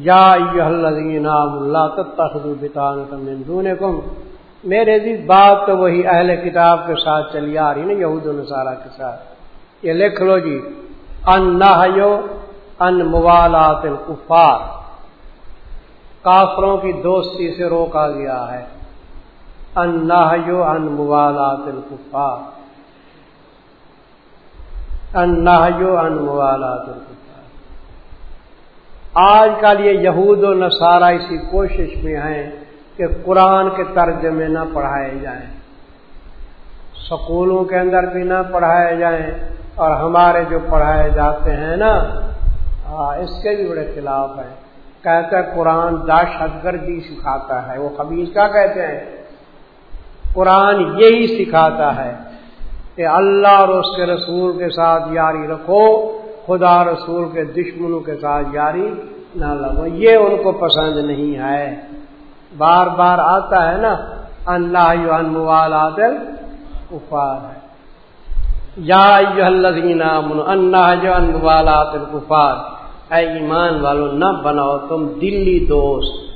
یا نام اللہ کم میرے دی بات تو وہی اہل کتاب کے ساتھ چلی آ رہی نا، یہود نصارہ کے ساتھ۔ یہ لکھ لو جی۔ ان نہ ان موالات الکفار۔ کافروں کی دوستی سے روکا گیا ہے۔ ان نہ ان موالات الکفار۔ ان نہ ان موالات الکفار۔ آج کل یہ یہود و نصارہ اسی کوشش میں ہیں کہ قرآن کے ترجمے نہ پڑھائے جائیں۔ سکولوں کے اندر بھی نہ پڑھائے جائیں اور ہمارے جو پڑھائے جاتے ہیں نا اس کے بھی بڑے خلاف ہیں۔ کہتا ہے قرآن دہشت گردی سکھاتا ہے۔ وہ خبیز کیا کہتے ہیں؟ قرآن یہی سکھاتا ہے کہ اللہ اور اس کے رسول کے ساتھ یاری رکھو۔ خدا رسول کے دشمنوں کے ساتھ یاری نہ لگو۔ یہ ان کو پسند نہیں ہے۔ بار بار آتا ہے نا اللہ موال عادل کفار ہے یا اللہ جو انوال عادل کفار اے ایمان والو، نہ بناؤ تم دلی دوست۔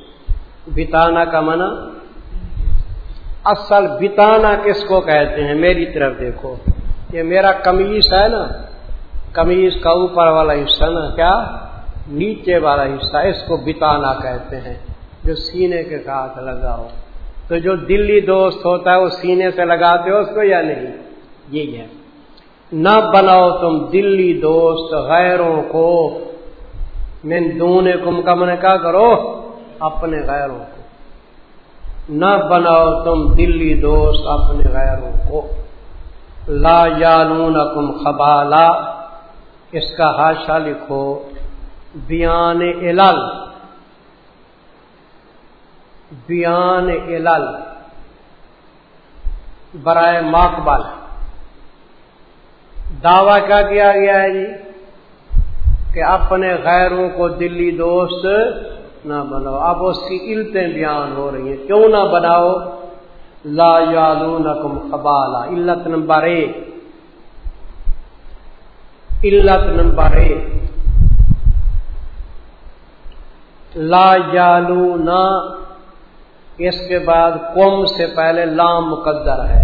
بتانا کا منع اصل بتانا کس کو کہتے ہیں؟ میری طرف دیکھو۔ یہ میرا کمیز ہے نا۔ کمیز کا اوپر والا حصہ نا، کیا؟ نیچے والا حصہ، اس کو بتانا کہتے ہیں۔ جو سینے کے ساتھ لگا ہو تو جو دلی دوست ہوتا ہے، وہ سینے سے لگاتے ہو اس کو یا نہیں؟ یہی ہے۔ نہ بناؤ تم دلی دوست غیروں کو۔ من دونے کم کا من کیا کرو؟ اپنے غیروں کو۔ نہ بناؤ تم دلی دوست اپنے غیروں کو۔ لا یالون کم خبالا۔ اس کا حاشا لکھو، بیان الل بیان علل۔ برائے ماکبل دعوی کیا کیا گیا ہے جی؟ کہ اپنے غیروں کو دلی دوست نہ بناؤ۔ اب اس کی علتیں بیان ہو رہی ہیں۔ کیوں نہ بناؤ؟ لا یالو نقم قبالا۔ علت نمبر ایک۔ علت نمبر ایک۔ لا یالو نہ اس کے بعد قوم سے پہلے لام مقدر ہے۔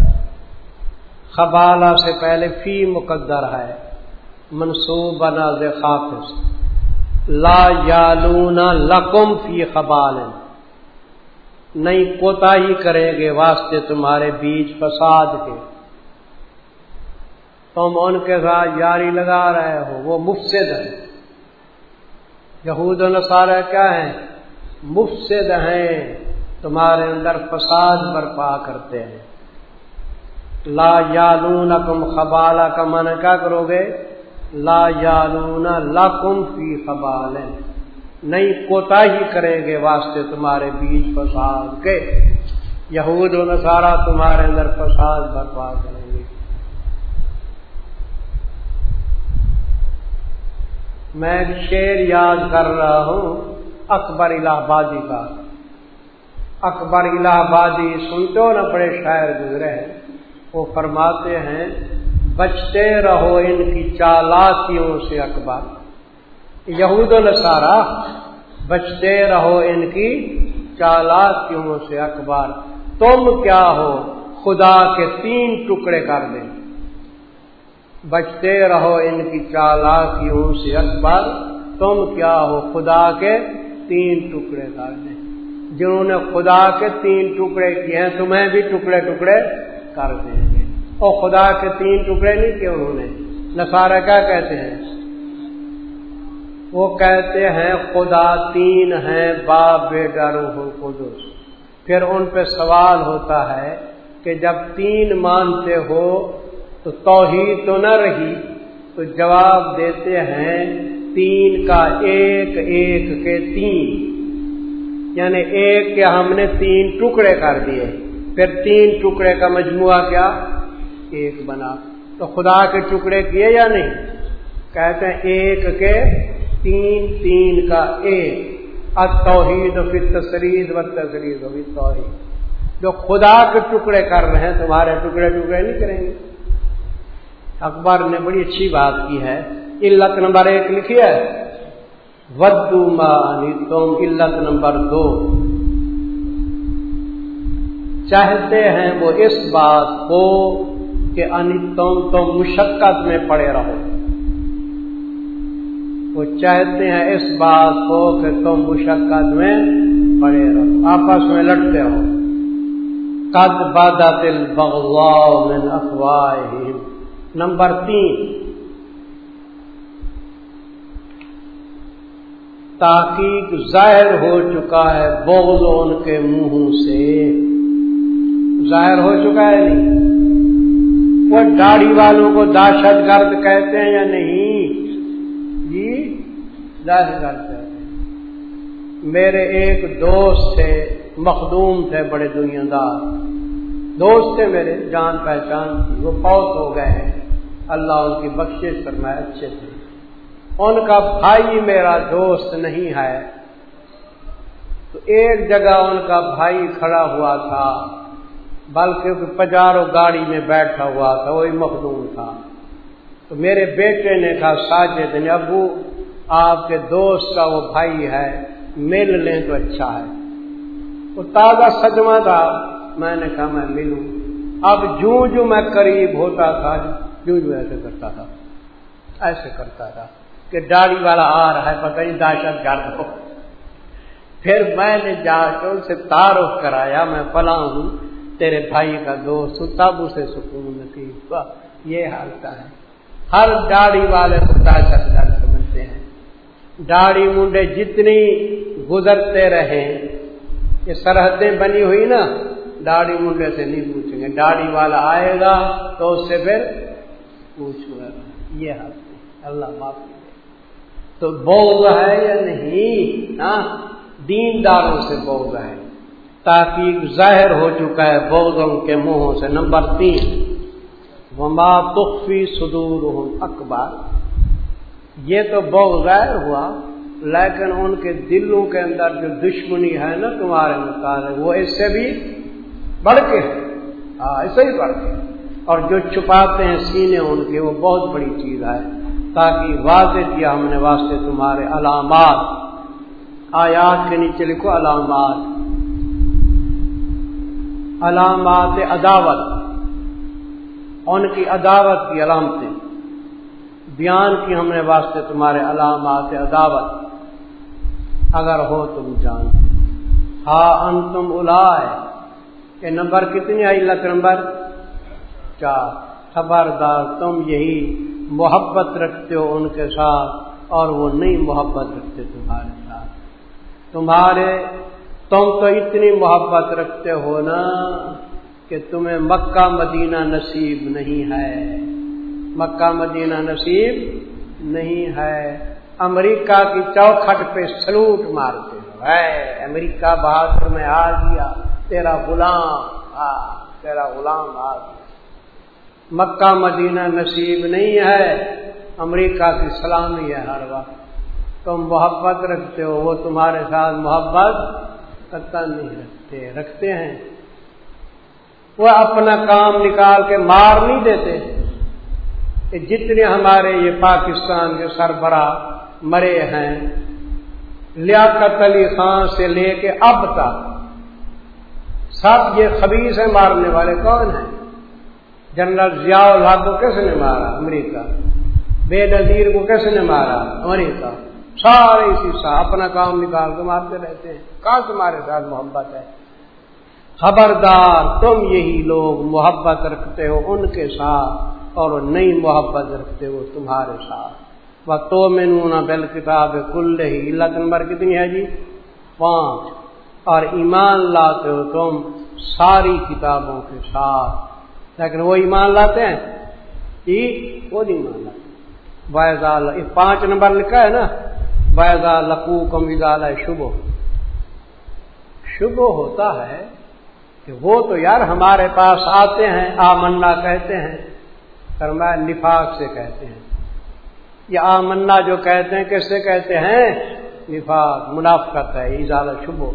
خبالہ سے پہلے فی مقدر ہے۔ منصوب بنا خافظ لا یالون لقم فی خبال۔ نہیں کوتا ہی کریں گے واسطے تمہارے بیچ فساد کے۔ تم ان کے ساتھ یاری لگا رہے ہو، وہ مفسد ہے یہود نصارہ کیا ہیں؟ مفسد ہیں، تمہارے اندر فساد برپا کرتے ہیں۔ لا یالون کم خبالہ کا من کیا کرو گے؟ لا یالون لا کم فی خبال۔ نہیں، کوتا ہی کریں گے واسطے تمہارے بیچ فساد کے۔ یہود و نصارہ تمہارے اندر فساد برپا کریں۔ گے میں شیر یاد کر رہا ہوں، اکبر الہ آبادی کا۔ اکبر الہ آبادی سنتے ہو نا بڑے شاعر گزرے ہیں، وہ فرماتے ہیں، بچتے رہو ان کی چالاکیوں سے اکبر۔ یہود السارا بچتے رہو ان کی چالاکیوں سے اکبر۔ تم کیا ہو؟ خدا کے تین ٹکڑے کر دیں۔ بچتے رہو ان کی چالاکیوں سے اکبر۔ تم کیا ہو خدا کے تین ٹکڑے کر دیں جنہوں نے خدا کے تین ٹکڑے کیے ہیں، تمہیں بھی ٹکڑے ٹکڑے کر دیں گے۔ اور خدا کے تین ٹکڑے نہیں کیے انہوں نے نسارا کیا کہتے ہیں؟ وہ کہتے ہیں، خدا تین ہیں، باپ، بیٹا، روح القدس۔ پھر ان پہ سوال ہوتا ہے کہ جب تین مانتے ہو تو توحید تو نہ رہی، تو جواب دیتے ہیں تین کا ایک ایک کے تین۔ یعنی ایک کے ہم نے تین ٹکڑے کر دیے۔ پھر تین ٹکڑے کا مجموعہ کیا؟ ایک بنا۔ تو خدا کے ٹکڑے کیے یا نہیں؟ کہتے ہیں ایک کے تین تین کا ایک۔ اب توحید و پھر تصرید و تصرید و توحید۔ جو خدا کے ٹکڑے کر رہے ہیں، تمہارے ٹکڑے ٹکڑے نہیں کریں گے۔ اخبار نے بڑی اچھی بات کی ہے۔ علت نمبر ایک لکھی ہے۔ ودو مانی تم علت نمبر دو۔ چاہتے ہیں وہ اس بات کو کہ ان تم تو مشقت میں پڑے رہو۔ وہ چاہتے ہیں اس بات کو کہ تم مشقت میں پڑے رہو۔ آپس میں لڑتے ہو قد بادہ دل بغوا افواہ نمبر تین تاکیق ظاہر ہو چکا ہے بغض ان کے منہ سے۔ ظاہر ہو چکا ہے نہیں؟ وہ داڑھی والوں کو دہشت گرد کہتے ہیں یا نہیں؟ جی دہشت گرد کہتے ہیں۔ میرے ایک دوست تھے، مخدوم تھے بڑے دنیا دار۔ دوست تھے میرے، جان پہچان تھی، وہ پوت ہو گئے ہیں۔ اللہ ان کی بخشش کرنا اچھے تھے ان کا بھائی میرا دوست نہیں ہے۔ تو ایک جگہ ان کا بھائی کھڑا ہوا تھا، بلکہ پجارو گاڑی میں بیٹھا ہوا تھا، وہی مخدوم تھا۔ تو میرے بیٹے نے کہا، ساجد نے ابو، آپ کے دوست کا وہ بھائی ہے، مل لیں تو اچھا ہے۔ وہ تازہ سجما تھا۔ میں نے کہا، میں ملوں۔ اب جو جو میں قریب ہوتا تھا۔ جو جو ایسے کرتا تھا، ایسے کرتا تھا کہ داڑھی والا آ رہا ہے، پتہ نہیں دہشت گرد ہو۔ پھر میں نے جا کے ان سے تعارف کرایا، میں پلا ہوں، تیرے بھائی کا دوست تب اسے سکون نصیب۔ یہ حالت ہے ہر داڑھی والے کو دہشت گرد سمجھتے ہیں۔ داڑھی منڈے جتنی گزرتے رہے، یہ سرحدیں بنی ہوئی نا، داڑھی منڈے سے نہیں پوچھیں گے۔ داڑھی والا آئے گا تو اس سے پھر پوچھوں یہ حالت ہے، اللہ معاف تو بوگ ہے یا نہیں؟ ہاں دین داروں سے بوگ ہے۔ تاکہ ظاہر ہو چکا ہے بوگوں کے منہوں سے۔ نمبر تین، وما تخفی صدور اکبر۔ یہ تو بوگ ظاہر ہوا، لیکن ان کے دلوں کے اندر جو دشمنی ہے نا تمہارے مطابق، وہ اس سے بھی بڑھ کے ہاں ایسے ہی بڑھ کے اور جو چھپاتے ہیں سینے ان کے، وہ بہت بڑی چیز ہے۔ تاکہ واضح کیا ہم نے واسطے تمہارے علامات۔ آیات کے نیچے لکھو علامات۔ علامات عداوت۔ ان کی عداوت کی علامتیں۔ بیان کی ہم نے واسطے تمہارے علامات عداوت۔ اگر ہو تم جان ہاں ان تم الا یہ نمبر کتنی آئی لک نمبر؟ چار خبردار، تم یہی محبت رکھتے ہو ان کے ساتھ، اور وہ نہیں محبت رکھتے تمہارے ساتھ۔ تمہارے تم تو اتنی محبت رکھتے ہو نا کہ تمہیں مکہ مدینہ نصیب نہیں ہے۔ مکہ مدینہ نصیب نہیں ہے۔ امریکہ کی چوکھٹ پہ سلوٹ مارتے ہو۔ ہے امریکہ بہادر میں آ گیا، تیرا غلام آ، تیرا غلام آ گیا۔ مکہ مدینہ نصیب نہیں ہے، امریکہ کی سلامی ہے ہر وقت۔ تم محبت رکھتے ہو، وہ تمہارے ساتھ محبت کرتا نہیں رکھتے رکھتے ہیں۔ وہ اپنا کام نکال کے مار نہیں دیتے کہ جتنے ہمارے یہ پاکستان کے سربراہ مرے ہیں، لیاقت علی خان سے لے کے اب تک، سب یہ خبیص ہیں، مارنے والے کون ہیں؟ جنرل ضیاء الحق کو کس نے مارا؟ امریکہ۔ بے نظیر کو کس نے مارا؟ امریکہ۔ سارے اسی سا اپنا کام نکال کے مارتے رہتے ہیں۔ کہاں تمہارے ساتھ محبت ہے؟ خبردار، تم یہی لوگ محبت رکھتے ہو ان کے ساتھ اور نئی محبت رکھتے ہو تمہارے ساتھ۔ وہ تو مینونا بل کتاب کل ہی۔ اللہ نمبر کتنی ہے جی؟ پانچ۔ اور ایمان لاتے ہو تم ساری کتابوں کے ساتھ۔ لیکن وہ ایمان لاتے ہیں۔ جی وہ نہیں مان لاتے۔ باعض پانچ نمبر لکھا ہے نا۔ باعضا لقو کم ہے شبو شبو ہوتا ہے کہ وہ تو یار ہمارے پاس آتے ہیں، آمنا کہتے ہیں۔ فرمایا نفاق سے کہتے ہیں۔ یہ آمنا جو کہتے ہیں، کس سے کہتے ہیں؟ نفاق، منافقت ہے۔ ایزال شبو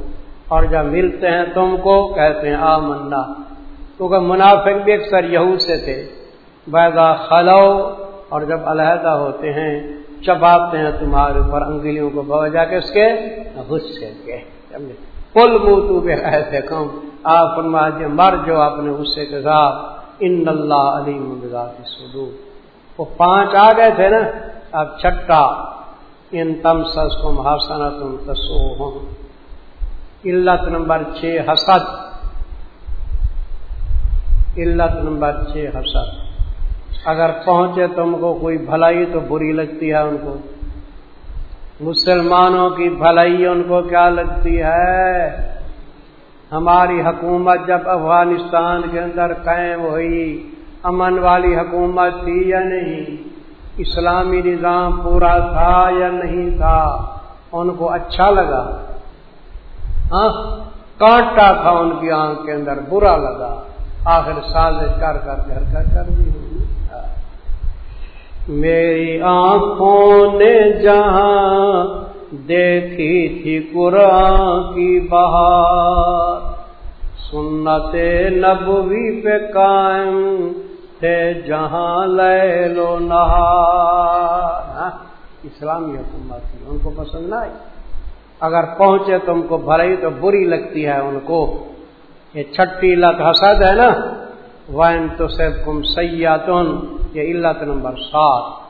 اور جب ملتے ہیں تم کو، کہتے ہیں آمنا۔ کیونکہ منافق بھی اکثر یہود سے تھے۔ بیدا خلو اور جب علیحدہ ہوتے ہیں، چباتے ہیں تمہارے اوپر انگلیوں کو بوجہ کے اس کے غصے کے۔ پل منہ تو بے ایسے کم آپ فرما مر جو اپنے غصے کے ساتھ۔ ان اللہ علی مذاتی سدو وہ پانچ آ گئے تھے نا؟ اب چھٹا۔ ان تم سس کو محاسنا تم تسو ہوں علت نمبر چھ، حسد۔ علت نمبر چھ حسد اگر پہنچے تم کو کوئی بھلائی تو بری لگتی ہے ان کو۔ مسلمانوں کی بھلائی ان کو کیا لگتی ہے؟ ہماری حکومت جب افغانستان کے اندر قائم ہوئی، امن والی حکومت تھی یا نہیں؟ اسلامی نظام پورا تھا یا نہیں تھا؟ ان کو اچھا لگا؟ ہاں کانٹا تھا ان کی آنکھ کے اندر، برا لگا۔ آخر سال کر کر کر کر کر بھی میری آنکھوں نے جہاں دیکھی تھی قرآن کی بہار، سنت نبوی پہ قائم تھے جہاں لے لو نہار۔ ہاں، اسلامی حکومت تھی ان کو پسند نہ آئی۔ اگر پہنچے تم کو بھرائی تو بری لگتی ہے ان کو۔ یہ چھٹی لت حسد ہے نا وائن تو سیب کم سیاتن یہ علت نمبر سات۔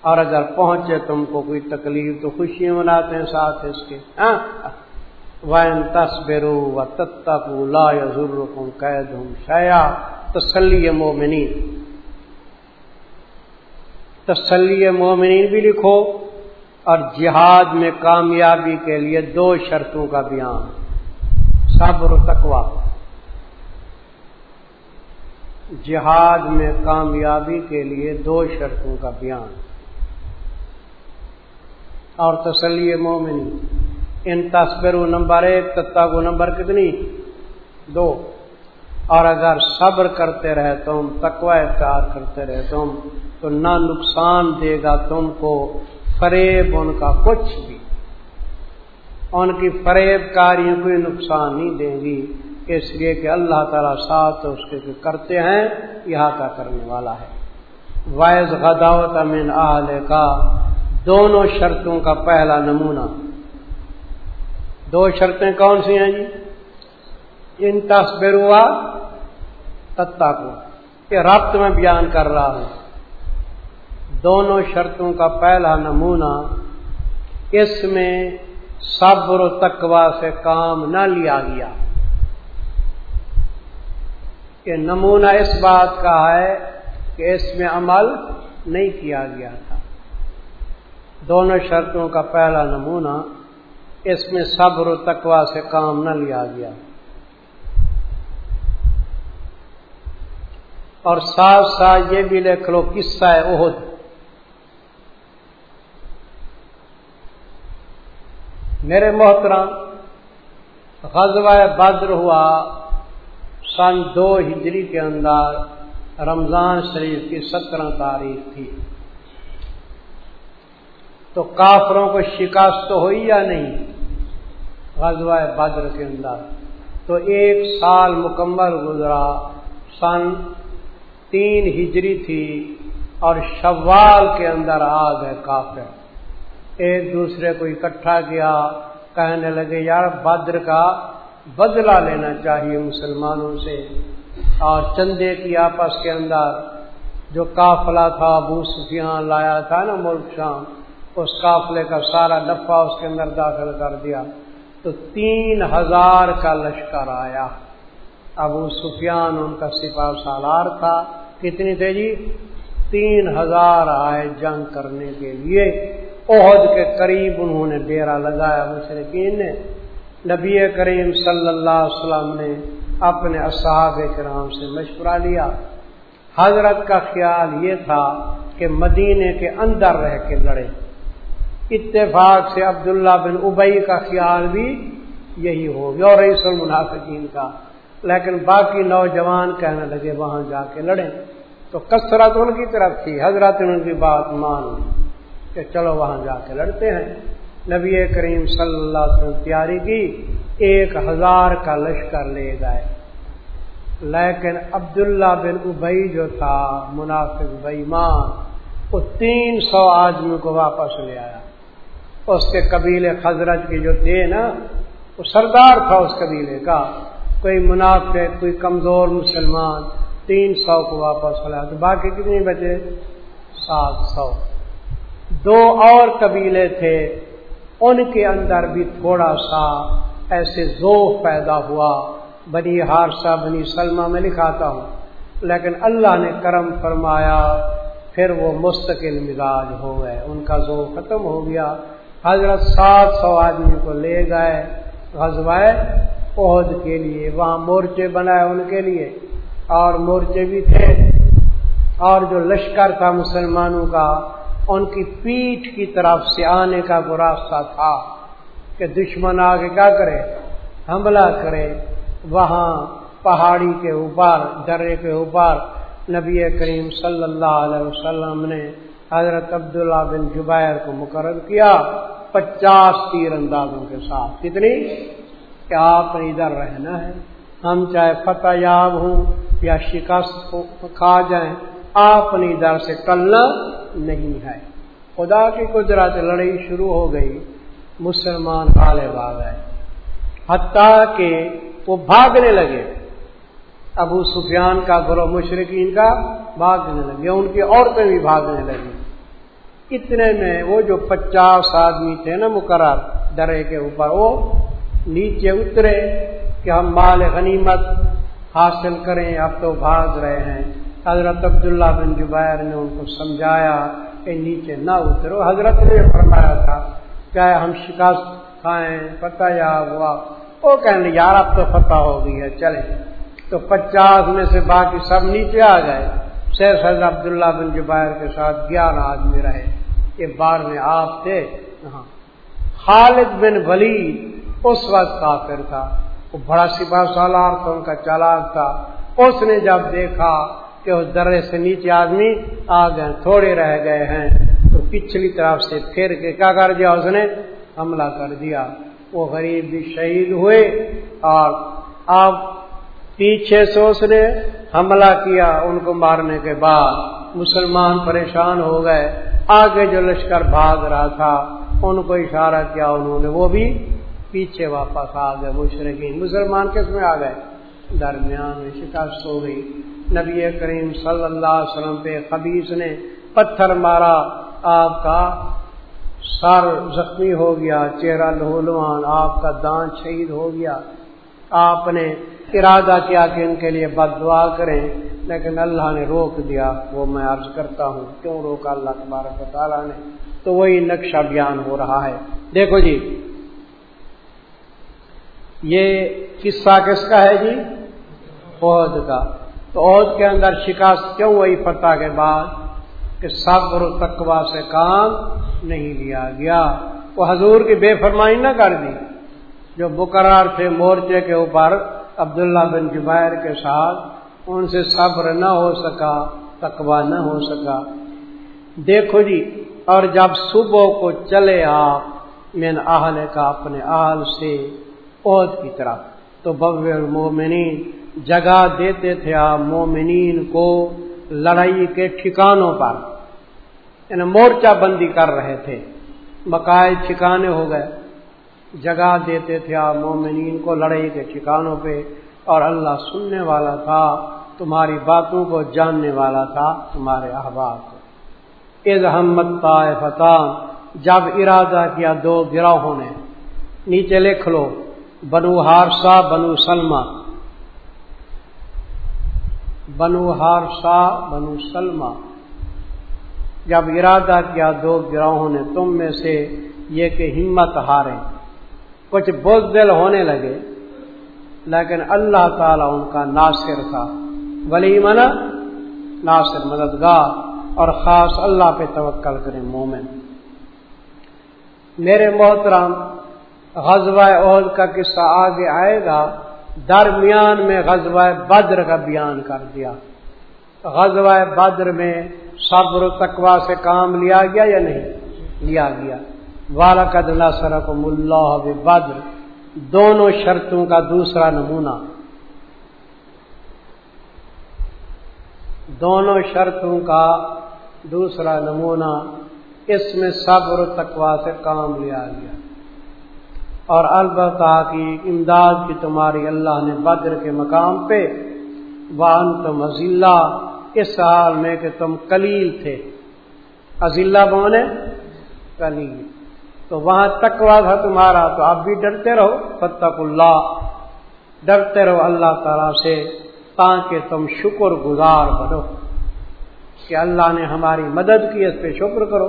اور اگر پہنچے تم کو کوئی تکلیف تو خوشی مناتے ہیں ساتھ اس کے۔ ہاں؟ وائن تصبرو و تتقو لا یزرکم قیدہم شیا تسلی مومنین۔ تسلی مومنین بھی لکھو اور جہاد میں کامیابی کے لیے دو شرطوں کا بیان۔ صبر و تقوا جہاد میں کامیابی کے لیے دو شرطوں کا بیان۔ اور تسلی مومنی ان تصبر نمبر ایک تتا کو نمبر کتنی؟ دو۔ اور اگر صبر کرتے رہے تم تکوا اختیار کرتے رہے تم تو نہ نقصان دے گا تم کو فریب ان کا کچھ بھی۔ ان کی فریب کاری کوئی نقصان نہیں دیں گی۔ اس لیے کہ اللہ تعالیٰ ساتھ اس کے کرتے ہیں احاطہ کرنے والا ہے۔ وائز غداوت امین آل کا دونوں شرطوں کا پہلا نمونہ۔ دو شرطیں کون سی ہیں جی؟ ان تصبر ہوا تتا کو یہ ربط میں بیان کر رہا ہوں۔ دونوں شرطوں کا پہلا نمونہ، اس میں صبر و تقوا سے کام نہ لیا گیا۔ کہ نمونہ اس بات کا ہے کہ اس میں عمل نہیں کیا گیا تھا۔ دونوں شرطوں کا پہلا نمونہ اس میں صبر و تقوا سے کام نہ لیا گیا۔ اور ساتھ ساتھ یہ بھی لکھ لو قصہ ہے عہد میرے محترم، غزوہ بدر ہوا۔ سن دو ہجری کے اندر رمضان شریف کی سترہ تاریخ تھی۔ تو کافروں کو شکست تو ہوئی یا نہیں؟ غزوہ بدر کے اندر۔ تو ایک سال مکمل گزرا، سن تین ہجری تھی اور شوال کے اندر آ گئے کافر۔ ایک دوسرے کو اکٹھا کیا، کہنے لگے، یار، بدر کا بدلہ لینا چاہیے مسلمانوں سے۔ اور چندے کی آپس کے اندر جو قافلہ تھا، ابو سفیان لایا تھا نا ملک شام، اس قافلے کا سارا نفع اس کے اندر داخل کر دیا۔ تو تین ہزار کا لشکر آیا۔ ابو سفیان ان کا سپاہ سالار تھا۔ کتنی تھے جی؟ تین ہزار آئے جنگ کرنے کے لیے۔ عہد کے قریب انہوں نے ڈیرا لگایا مشرقین نے۔ نبی کریم صلی اللہ علیہ وسلم نے اپنے اصحاب کرام سے مشورہ لیا۔ حضرت کا خیال یہ تھا کہ مدینے کے اندر رہ کے لڑے۔ اتفاق سے عبداللہ بن ابئی کا خیال بھی یہی ہو۔ گیا اور عیس المنافقین کا۔ لیکن باقی نوجوان کہنے لگے وہاں جا کے لڑیں تو کثرت ان کی طرف تھی۔ حضرت نے ان کی بات مان کہ چلو وہاں جا کے لڑتے ہیں۔ نبی کریم صلی اللہ علیہ وسلم تیاری کی، ایک ہزار کا لشکر لے گئے۔ لیکن عبداللہ بن ابئی جو تھا، منافق بئیمان وہ تین سو آدمی کو واپس لے آیا۔ اس کے قبیلے خزرت کے جو تھے نا، وہ سردار تھا اس قبیلے کا۔ کوئی منافع کوئی کمزور مسلمان، تین سو کو واپس لایا تو باقی کتنے بچے؟ سات سو۔ دو اور قبیلے تھے ان کے اندر بھی تھوڑا سا ایسے ذوق پیدا ہوا۔ بنی ہارسا بنی سلمہ میں لکھاتا ہوں۔ لیکن اللہ نے کرم فرمایا، پھر وہ مستقل مزاج ہو گئے۔ ان کا ذوق ختم ہو گیا۔ حضرت سات سو آدمی کو لے گئے غزوائے عہد کے لیے۔ وہاں مورچے بنائے ان کے لیے۔ اور مورچے بھی تھے۔ اور جو لشکر تھا مسلمانوں کا ان کی پیٹھ کی طرف سے آنے کا وہ راستہ تھا کہ دشمن آگے کیا کرے؟ حملہ کرے۔ وہاں پہاڑی کے اوپر، درے کے اوپر نبی کریم صلی اللہ علیہ وسلم نے حضرت عبداللہ بن جبیر کو مقرر کیا پچاس تیر اندازوں کے ساتھ۔ کتنی؟ کہ آپ نے ادھر رہنا ہے۔ ہم چاہے فتح یاب ہوں یا شکست کھا جائیں، آپ نے ادھر سے ٹلنا نہیں ہے۔ خدا کی قدرت لڑائی شروع ہو گئی، مسلمان کالے باغ ہے حتیٰ کہ وہ بھاگنے لگے۔ ابو سفیان کا گرو مشرقین کا بھاگنے لگے، ان کی عورتیں بھی بھاگنے لگی اتنے میں وہ جو پچاس آدمی تھے نا مقرر درے کے اوپر، وہ نیچے اترے کہ ہم مال غنیمت حاصل کریں، اب تو بھاگ رہے ہیں۔ حضرت عبداللہ بن جبیر نے ان کو سمجھایا کہ نیچے نہ اترو۔ حضرت نے فرمایا تھا، چاہے ہم شکست کھائیں پتہ یا ہوا۔ وہ کہیں یار اب تو فتح ہو گئی ہے چلے تو پچاس میں سے باقی سب نیچے آ گئے۔ شیخ حضرت عبداللہ بن جبیر کے ساتھ گیارہ آدمی رہے۔ یہ بار میں آپ تھے۔ ہاں۔ خالد بن ولید اس وقت کافر تھا۔ وہ بڑا سپاہ سالار تھا، ان کا چالاک تھا۔ اس نے جب دیکھا کہ اس درے سے نیچے آدمی آ گئے، تھوڑے رہ گئے ہیں۔ تو پچھلی طرف سے پھر کے کیا کر دیا اس نے؟ حملہ کر دیا۔ وہ غریب بھی شہید ہوئے اور اب پیچھے سے اس نے حملہ کیا۔ ان کو مارنے کے بعد مسلمان پریشان ہو گئے۔ آگے جو لشکر بھاگ رہا تھا، ان کو اشارہ کیا۔ انہوں نے وہ بھی پیچھے واپس آ گئے مشرقین مسلمان کس میں آ گئے؟ درمیان میں شکست ہو گئی۔ نبی کریم صلی اللہ علیہ وسلم پہ خبیص نے پتھر مارا، آپ کا سر زخمی ہو گیا، چہرہ لہولوان، آپ کا دانت شہید ہو گیا۔ آپ نے ارادہ کیا کہ ان کے لیے بد دعا کریں، لیکن اللہ نے روک دیا، وہ میں عرض کرتا ہوں، کیوں روکا؟ اللہ تبارک تعالیٰ نے۔ تو وہی نقشہ بیان ہو رہا ہے۔ دیکھو جی یہ قصہ کس کا ہے جی؟ عہد کا۔ تو عہد کے اندر شکست کیوں وہی فتح کے بعد کہ صبر و تقوا سے کام نہیں لیا گیا۔ وہ حضور کی بے فرمائی نہ کر دی۔ جو بقرار تھے مورچے کے اوپر عبداللہ بن جبیر کے ساتھ، ان سے صبر نہ ہو سکا تقوا نہ ہو سکا۔ دیکھو جی اور جب صبح کو چلے آپ میں اہل کا اپنے اہل سے عہد کی طرف، تو بب المومنین جگہ دیتے تھے آپ مومنین کو لڑائی کے ٹھکانوں پر۔ یعنی مورچہ بندی کر رہے تھے۔ بقائے ٹھکانے ہو گئے۔ جگہ دیتے تھے آپ مومنین کو لڑائی کے ٹھکانوں پہ۔ اور اللہ سننے والا تھا، تمہاری باتوں کو جاننے والا تھا، تمہارے احباب کو۔ احمد فتح جب ارادہ کیا دو گروہوں نے۔ نیچے لکھ لو، بنو ہارسا بنو سلمہ۔ بنو ہارسا بنو سلمہ۔ جب ارادہ کیا دو گروہوں نے، تم میں سے یہ کہ ہمت ہارے۔ کچھ بزدل ہونے لگے، لیکن اللہ تعالیٰ ان کا ناصر تھا۔ ولی من ناصر مددگار اور خاص اللہ پہ توکل کریں مومن۔ میرے محترم، غزوہ عہد کا قصہ آگے آئے گا۔ درمیان میں غزوہ بدر کا بیان کر دیا۔ غزوہ بدر میں صبر و تقوا سے کام لیا گیا یا نہیں؟ لیا گیا۔ والد سرکم اللہ بدر دونوں شرطوں کا دوسرا نمونہ۔ دونوں شرطوں کا دوسرا نمونہ۔ اس میں صبر و تقوا سے کام لیا گیا۔ اور البتہ کی امداد کی تمہاری اللہ نے بدر کے مقام پہ وان تم عزیلہ اس حال میں کہ تم کلیل تھے۔ عزیلہ بونے کلیل تو وہاں تکوا تھا تمہارا، تو آپ بھی ڈرتے رہو فتق اللہ۔ ڈرتے رہو اللہ تعالی سے تاکہ تم شکر گزار بنو۔ کہ اللہ نے ہماری مدد کی، اس پہ شکر کرو۔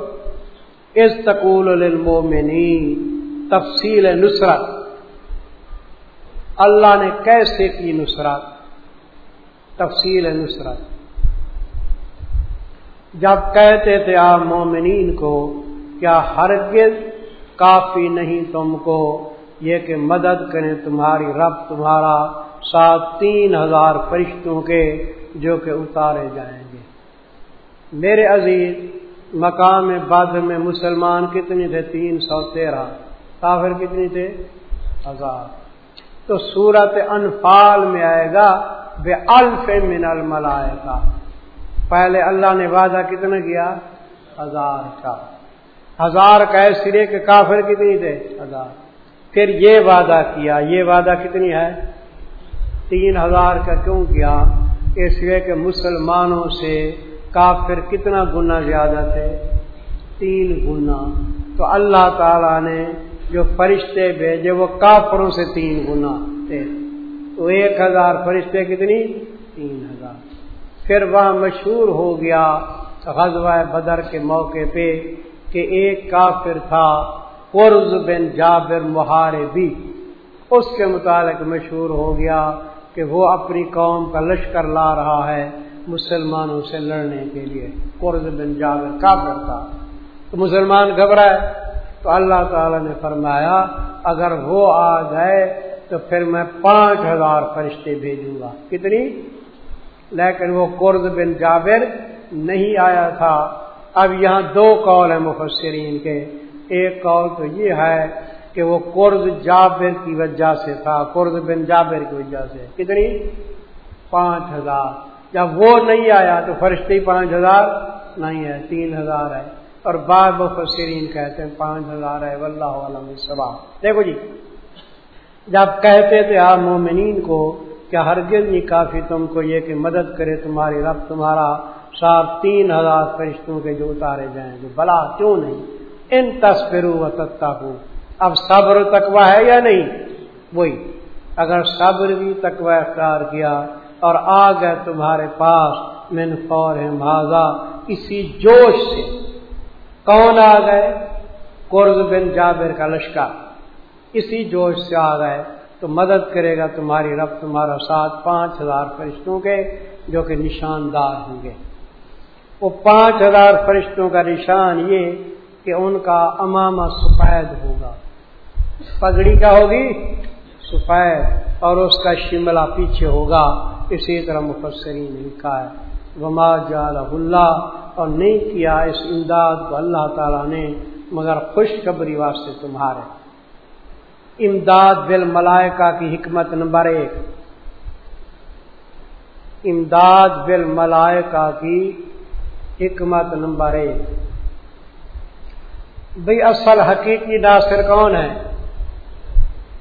اس تقول المومنین تفصیل نصرت۔ اللہ نے کیسے کی نصرت؟ تفصیل نصرت۔ جب کہتے تھے آپ مومنین کو، کیا ہرگز کافی نہیں تم کو، یہ کہ مدد کریں تمہاری رب، تمہارا ساتھ تین ہزار فرشتوں کے جو کہ اتارے جائیں گے۔ میرے عزیز، مقام بعد میں مسلمان کتنے تھے؟ تین سو تیرہ۔ کافر کتنی تھے؟ ہزار۔ تو سورت انفال میں آئے گا، بے الف من الملائے پہلے اللہ نے وعدہ کتنا کیا؟ ہزار کا۔ ہزار کا سرے کے کافر کتنی تھے؟ ہزار۔ پھر یہ وعدہ کیا، یہ وعدہ کتنی ہے؟ تین ہزار کا کیوں کیا؟ اس لیے کہ مسلمانوں سے کافر کتنا گنا زیادہ تھے؟ تین گنا تو اللہ تعالی نے جو فرشتے بھیجے، وہ کافروں سے تین گنا تھے۔ تو ایک ہزار فرشتے کتنی؟ تین ہزار۔ پھر وہاں مشہور ہو گیا غزوہ بدر کے موقع پہ کہ ایک کافر تھا، قرض بن جابر محارے بھی اس کے متعلق مشہور ہو گیا کہ وہ اپنی قوم کا لشکر لا رہا ہے مسلمانوں سے لڑنے کے لیے۔ قرض بن جابر کافر تھا۔ تو مسلمان گھبرائے۔ تو اللہ تعالی نے فرمایا، اگر وہ آ جائے تو پھر میں پانچ ہزار فرشتے بھیجوں گا۔ کتنی؟ لیکن وہ قرض بن جابر نہیں آیا تھا۔ اب یہاں دو قول ہیں مفسرین کے۔ ایک قول تو یہ ہے کہ وہ قرض جابر کی وجہ سے تھا، قرض بن جابر کی وجہ سے۔ کتنی؟ پانچ ہزار۔ جب وہ نہیں آیا تو فرشتے پانچ ہزار نہیں ہے، تین ہزار ہے۔ اور بعض مفسرین کہتے ہیں پانچ ہزار ہے، واللہ علم سوا دیکھو جی جب کہتے تھے آپ مومنین کو کیا ہرگز نہیں کافی تم کو یہ کہ مدد کرے تمہاری رب، تمہارا صاحب تین ہزار فرشتوں کے جو اتارے جائیں گے بلا کیوں نہیں؟ ان تصویروں و تتاقو اب صبر تکوا ہے یا نہیں؟ وہی، اگر صبر بھی تکوا اختیار کیا اور آ گئے تمہارے پاس، من فور ماضا کسی جوش سے۔ کون آ گئے؟ قرض بن جابر کا لشکر۔ اسی جوش سے آ گئے۔ تو مدد کرے گا تمہاری رب، تمہارا ساتھ پانچ ہزار فرشتوں کے جو کہ نشاندار ہوں گے۔ وہ پانچ ہزار فرشتوں کا نشان یہ کہ ان کا امامہ سفید ہوگا۔ پگڑی کیا ہوگی؟ سفید۔ اور اس کا شملہ پیچھے ہوگا۔ اسی طرح مفسرین لکھا ہے۔ وما جال اللہ، اور نہیں کیا اس امداد کو اللہ تعالی نے، مگر خوشخبری واسطے تمہارے۔ امداد بل ملائکہ کی حکمت نمبر ایک۔ امداد بل ملائکہ کی حکمت نمبر ایک۔ بھئی اصل حقیقی ناصر کون ہے؟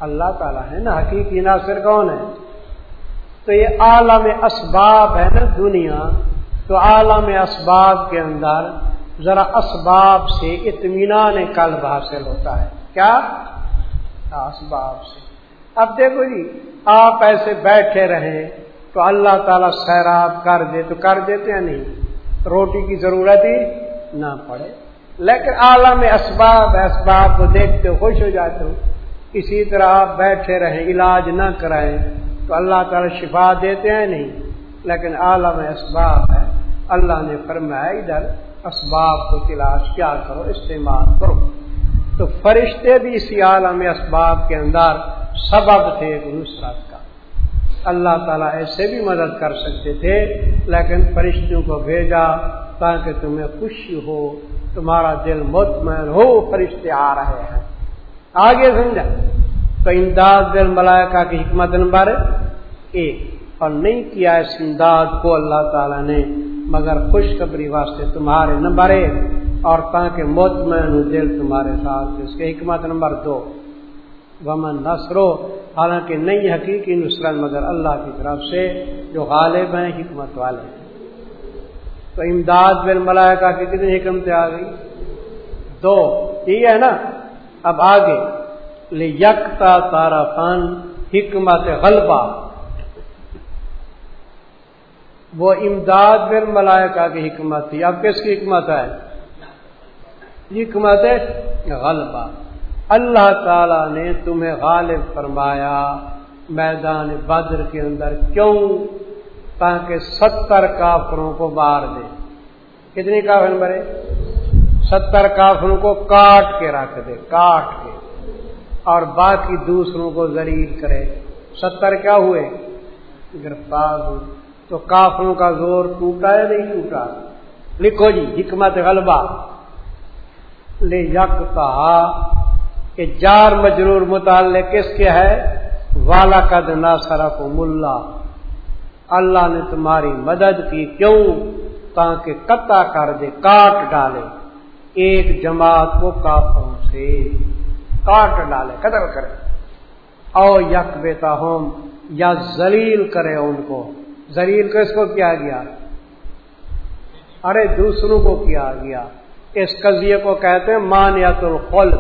اللہ تعالیٰ ہے نا، حقیقی ناصر کون ہے؟ تو یہ عالم اسباب ہے نا دنیا، تو عالم اسباب کے اندر ذرا اسباب سے اطمینان قلب حاصل ہوتا ہے۔ کیا؟ اسباب سے۔ اب دیکھو جی آپ ایسے بیٹھے رہیں تو اللہ تعالیٰ سیراب کر دے تو کر دیتے ہیں نہیں؟ روٹی کی ضرورت ہی نہ پڑے۔ لیکن عالم اسباب اسباب کو دیکھتے ہو خوش ہو جاتے ہو۔ اسی طرح آپ بیٹھے رہیں، علاج نہ کرائیں۔ تو اللہ تعالیٰ شفا دیتے ہیں نہیں، لیکن عالم اسباب ہے۔ اللہ نے فرمایا، ادھر اسباب کو تلاش، کیا کرو؟ استعمال کرو۔ تو فرشتے بھی اسی عالم اسباب کے اندر سبب تھے نصرت کا۔ اللہ تعالیٰ ایسے بھی مدد کر سکتے تھے، لیکن فرشتوں کو بھیجا تاکہ تمہیں خوشی ہو، تمہارا دل مطمئن ہو، فرشتے آ رہے ہیں۔ آگے سمجھا۔ تو امداد دل ملائکہ کی حکمت نمبر ایک اور نہیں کیا اس امداد کو اللہ تعالیٰ نے، مگر خوشخبری واسطے تمہارے نمبر ایک اور تاکہ مطمئن دل تمہارے ساتھ۔ اس کے حکمت نمبر دو۔ ومن نصرو حالانکہ نہیں حقیقی نصرت مگر اللہ کی طرف سے جو غالب ہیں، حکمت والے ہیں۔ تو امداد بل ملائکہ کی کتنی حکمتیں آ گئی دو۔ ٹھیک ہے نا، اب آگے۔ یکتا تارا فن حکمت غلبہ۔ وہ امداد بل ملائکہ کی حکمت تھی۔ اب کس کی حکمت ہے؟ حکمت غلبہ۔ اللہ تعالی نے تمہیں غالب فرمایا، میدان بدر کے اندر کیوں؟ تاکہ ستر کافروں کو مار دے۔ کتنی کافر مرے؟ ستر کافروں کو کاٹ کے رکھ دے، کاٹ کے۔ اور باقی دوسروں کو ذلیل کرے۔ ستر کیا ہوئے؟ گرفتار ہوئے۔ تو کافروں کا زور ٹوٹا یا نہیں ٹوٹا؟ لکھو جی حکمت غلبہ۔ لے یک کہا کہ جار مجرور متعلق کس کے ہے والا قد نہ سرف ملا۔ اللہ نے تمہاری مدد کی کیوں؟ تاکہ قطع کر دے، کاٹ ڈالے۔ ایک جماعت کو کافروں سے کاٹ ڈالے قدر کرے۔ او یک بیتا ہوم یا زلیل کرے ان کو۔ زلیل کس کو کیا گیا؟ ارے دوسروں کو کیا گیا؟ اس قضیے کو کہتے ہیں مانیت الخل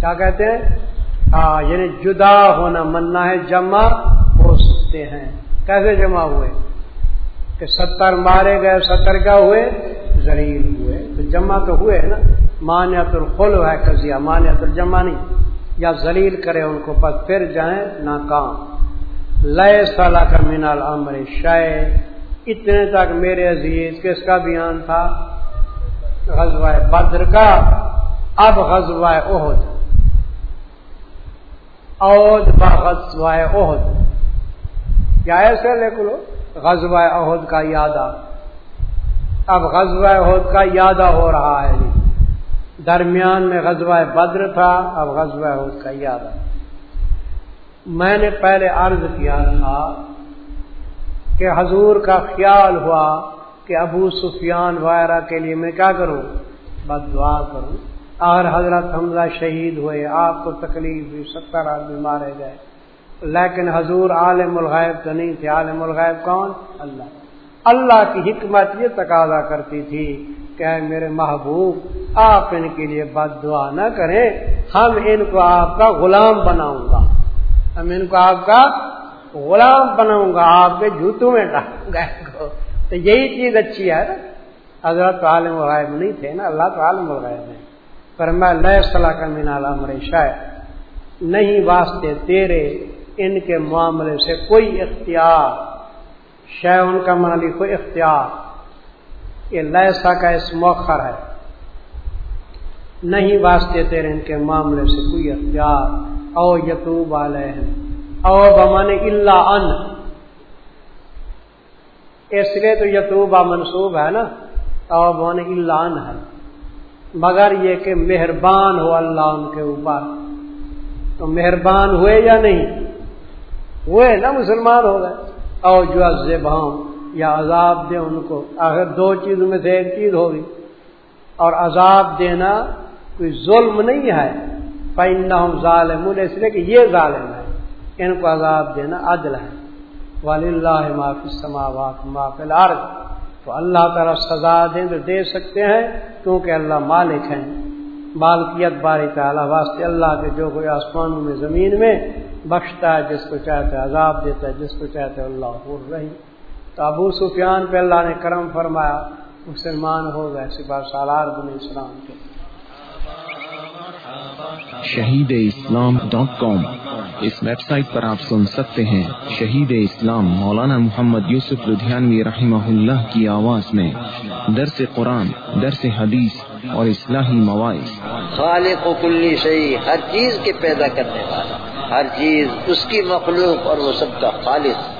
کیا کہتے ہیں؟ ہاں یعنی جدا ہونا، مننا ہے، جمع ہو سکتے ہیں۔ کیسے جمع ہوئے؟ کہ ستر مارے گئے، ستر کیا ہوئے؟ زلیل ہوئے۔ تو جمع تو ہوئے نا۔ مانیت الخل ہے قضیہ مانیت الجمع نہیں یا زلیل کرے ان کو پس پھر جائیں ناکام۔ لیے سالہ کا مینال عمر شے اتنے تک میرے عزیز کس کا بیان تھا۔ غزوہ بدر کا۔ اب غزوہ عہد عہد با غزوہ عہد کیا ایسے لے لو، غزوہ عہد کا یادہ۔ اب غزوہ عہد کا یادہ ہو رہا ہے۔ درمیان میں غزوہ بدر تھا، اب غزوہ عہد کا یادہ میں نے پہلے عرض کیا تھا کہ حضور کا خیال ہوا کہ ابو سفیان وغیرہ کے لیے میں کیا کروں؟ بد دعا کروں۔ اور حضرت حمزہ شہید ہوئے، آپ کو تکلیف ہوئی، ستر آدمی مارے گئے۔ لیکن حضور عالم الغیب تو نہیں تھے۔ عالم الغیب کون؟ اللہ۔ اللہ کی حکمت یہ تقاضا کرتی تھی کہ میرے محبوب، آپ ان کے لیے بد دعا نہ کریں، ہم ان کو آپ کا غلام بناؤں گا۔ میں ان کو آپ کا غلام بناؤں گا، آپ کے جوتوں میں ڈالوں گا۔ تو یہی چیز اچھی ہے۔ حضرت عالم الغائب نہیں تھے نا، اللہ تو عالم الغائب ہے۔ پر میں لیے صلاح کا مینال عمر شاید نہیں واسطے تیرے ان کے معاملے سے کوئی اختیار شہ ان کا مالی کوئی اختیار۔ یہ لہسا کا اس موخر ہے۔ نہیں واسطے تیرے ان کے معاملے سے کوئی اختیار۔ او یتوب علیہ او بمن اللہ ان۔ اس لیے تو یتوبہ منصوب ہے نا۔ او بمن اللہ ان ہے۔ مگر یہ کہ مہربان ہو اللہ ان کے اوپر۔ تو مہربان ہوئے یا نہیں؟ ہوئے نا مسلمان ہو گئے۔ او جو عزب یا عذاب دے ان کو۔ آخر دو چیزوں میں سے ایک چیز ہوگی۔ اور عذاب دینا کوئی ظلم نہیں ہے۔ ظالم اس لیے کہ یہ ظالم ہے۔ ان کو عذاب دینا عدل ہے۔ ولی اللہ معافی سماوات معاف الارض تو اللہ تعالیٰ سزا دیں تو دے سکتے ہیں، کیونکہ اللہ مالک ہیں۔ مالکیت باری تعالیٰ واسطے اللہ کے جو کوئی آسمانوں میں، زمین میں بخشتا ہے، جس کو چاہتے عذاب دیتا ہے، جس کو چاہتے اللہ رہی تو ابو سفیان پہ اللہ نے کرم فرمایا مسلمان ہو گئے سپاہ سالار بن اسلام کے۔ Shaheed Islam dot com. اس ویب سائٹ پر آپ سن سکتے ہیں شہید اسلام مولانا محمد یوسف لدھیانوی رحمہ اللہ کی آواز میں۔ درس قرآن درس حدیث اور اصلاحی مواعث۔ خالق و کلی صحیح ہر چیز کے پیدا کرنے والا ہر چیز اس کی مخلوق اور وہ سب کا خالق۔